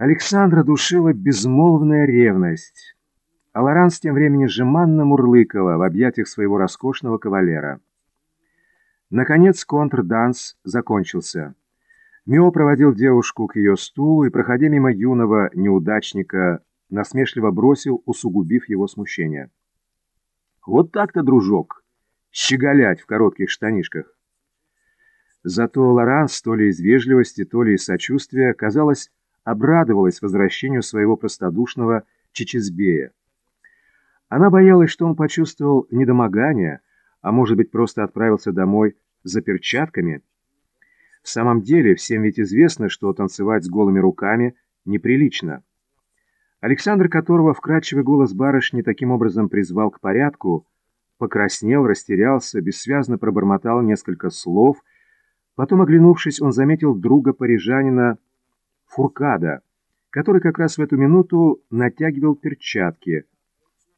Александра душила безмолвная ревность, а Лоранс тем временем жеманно мурлыкала в объятиях своего роскошного кавалера. Наконец контрданс закончился. Мио проводил девушку к ее стулу и, проходя мимо юного неудачника, насмешливо бросил, усугубив его смущение. «Вот так-то, дружок, щеголять в коротких штанишках!» Зато Лоранс, то ли из вежливости, то ли из сочувствия, казалось, обрадовалась возвращению своего простодушного Чичизбея. Она боялась, что он почувствовал недомогание, а может быть, просто отправился домой за перчатками. В самом деле, всем ведь известно, что танцевать с голыми руками неприлично. Александр, которого вкрадчивый голос барышни таким образом призвал к порядку, покраснел, растерялся, бессвязно пробормотал несколько слов. Потом, оглянувшись, он заметил друга парижанина Фуркада, который как раз в эту минуту натягивал перчатки.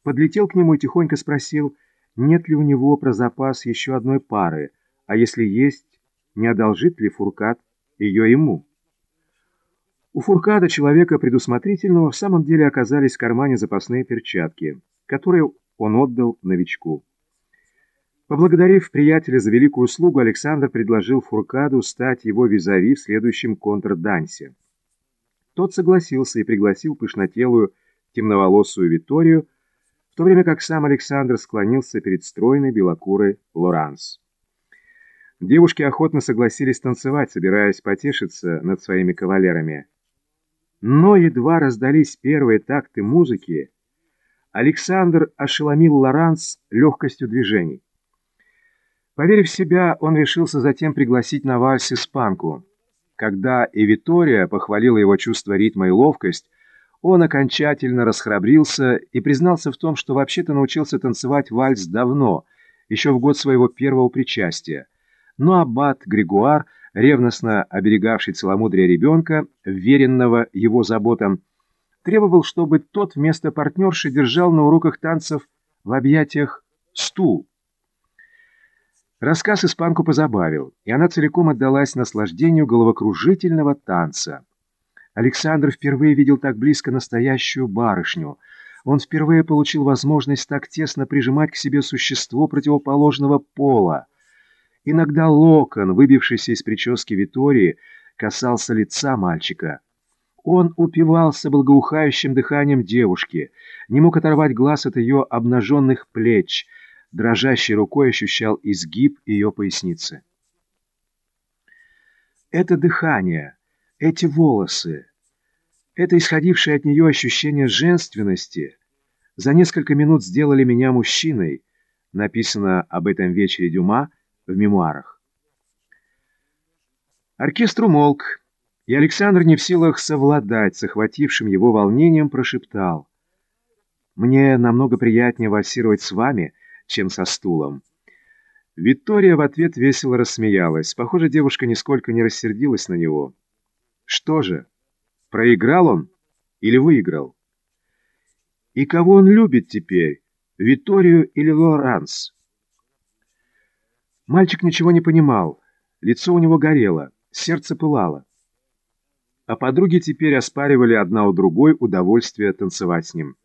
Подлетел к нему и тихонько спросил, нет ли у него про запас еще одной пары, а если есть, не одолжит ли Фуркад ее ему. У Фуркада, человека предусмотрительного, в самом деле оказались в кармане запасные перчатки, которые он отдал новичку. Поблагодарив приятеля за великую услугу, Александр предложил Фуркаду стать его визави в следующем контрдансе. Тот согласился и пригласил пышнотелую темноволосую Виторию, в то время как сам Александр склонился перед стройной белокурой Лоранс. Девушки охотно согласились танцевать, собираясь потешиться над своими кавалерами. Но едва раздались первые такты музыки, Александр ошеломил Лоранс легкостью движений. Поверив в себя, он решился затем пригласить на вальс испанку. Когда и Витория похвалила его чувство ритма и ловкость, он окончательно расхрабрился и признался в том, что вообще-то научился танцевать вальс давно, еще в год своего первого причастия. Но аббат Григуар, ревностно оберегавший целомудрие ребенка, веренного его заботам, требовал, чтобы тот вместо партнерши держал на уроках танцев в объятиях стул. Рассказ испанку позабавил, и она целиком отдалась наслаждению головокружительного танца. Александр впервые видел так близко настоящую барышню. Он впервые получил возможность так тесно прижимать к себе существо противоположного пола. Иногда локон, выбившийся из прически Витории, касался лица мальчика. Он упивался благоухающим дыханием девушки, не мог оторвать глаз от ее обнаженных плеч — дрожащей рукой ощущал изгиб ее поясницы. Это дыхание, эти волосы, это исходившее от нее ощущение женственности за несколько минут сделали меня мужчиной, написано об этом вечере Дюма в мемуарах. Оркестр умолк, и Александр не в силах совладать с охватившим его волнением, прошептал. «Мне намного приятнее вальсировать с вами», чем со стулом. Виктория в ответ весело рассмеялась. Похоже, девушка нисколько не рассердилась на него. Что же, проиграл он или выиграл? И кого он любит теперь, Викторию или Лоранс? Мальчик ничего не понимал. Лицо у него горело, сердце пылало. А подруги теперь оспаривали одна у другой удовольствие танцевать с ним.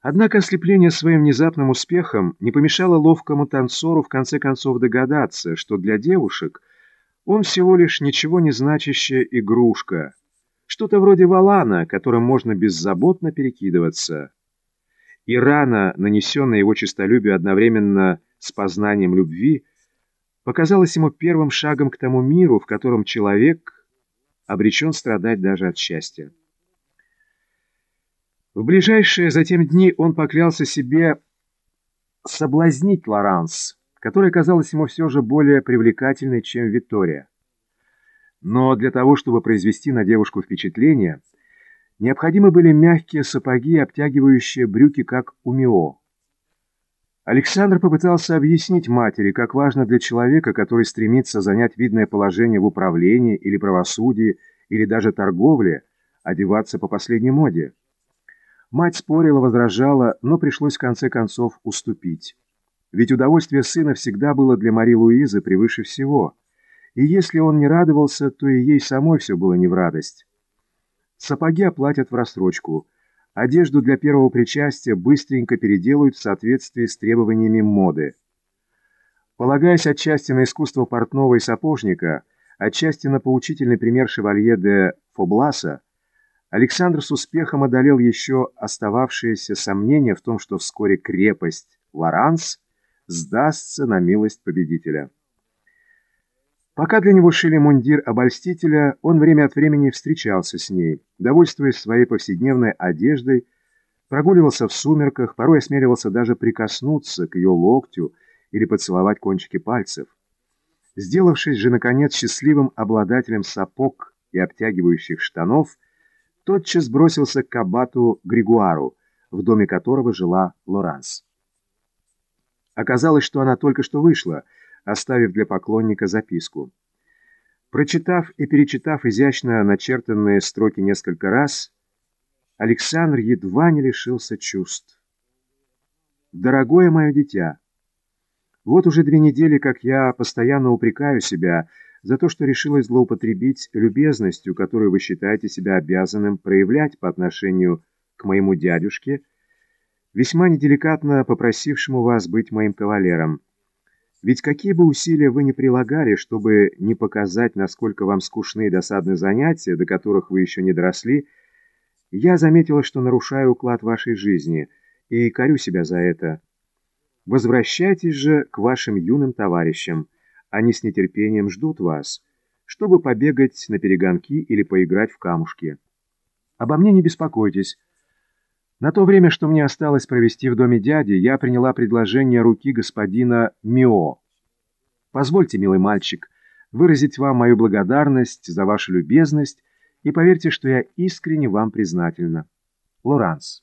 Однако ослепление своим внезапным успехом не помешало ловкому танцору в конце концов догадаться, что для девушек он всего лишь ничего не значащая игрушка, что-то вроде валана, которым можно беззаботно перекидываться. И рана, нанесенная его честолюбию одновременно с познанием любви, показалась ему первым шагом к тому миру, в котором человек обречен страдать даже от счастья. В ближайшие затем дни он поклялся себе соблазнить Лоранс, которая казалась ему все же более привлекательной, чем Виктория. Но для того, чтобы произвести на девушку впечатление, необходимы были мягкие сапоги, обтягивающие брюки, как у Мио. Александр попытался объяснить матери, как важно для человека, который стремится занять видное положение в управлении или правосудии, или даже торговле, одеваться по последней моде. Мать спорила, возражала, но пришлось в конце концов уступить. Ведь удовольствие сына всегда было для Мари Луизы превыше всего. И если он не радовался, то и ей самой все было не в радость. Сапоги оплатят в рассрочку. Одежду для первого причастия быстренько переделают в соответствии с требованиями моды. Полагаясь отчасти на искусство портного и сапожника, отчасти на поучительный пример шевалье де Фобласа, Александр с успехом одолел еще остававшиеся сомнения в том, что вскоре крепость Лоранс сдастся на милость победителя. Пока для него шили мундир обольстителя, он время от времени встречался с ней, довольствуясь своей повседневной одеждой, прогуливался в сумерках, порой осмеливался даже прикоснуться к ее локтю, или поцеловать кончики пальцев. Сделавшись же, наконец, счастливым обладателем сапог и обтягивающих штанов, тотчас бросился к аббату Григуару, в доме которого жила Лоранс. Оказалось, что она только что вышла, оставив для поклонника записку. Прочитав и перечитав изящно начертанные строки несколько раз, Александр едва не лишился чувств. «Дорогое мое дитя!» Вот уже две недели, как я постоянно упрекаю себя за то, что решилась злоупотребить любезностью, которую вы считаете себя обязанным проявлять по отношению к моему дядюшке, весьма неделикатно попросившему вас быть моим кавалером. Ведь какие бы усилия вы ни прилагали, чтобы не показать, насколько вам скучны и досадны занятия, до которых вы еще не доросли, я заметила, что нарушаю уклад вашей жизни, и корю себя за это. Возвращайтесь же к вашим юным товарищам. Они с нетерпением ждут вас, чтобы побегать на перегонки или поиграть в камушки. Обо мне не беспокойтесь. На то время, что мне осталось провести в доме дяди, я приняла предложение руки господина Мио. Позвольте, милый мальчик, выразить вам мою благодарность за вашу любезность и поверьте, что я искренне вам признательна. Лоранс.